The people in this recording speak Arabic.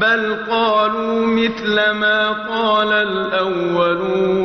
بل قالوا مثل ما قال الأولون.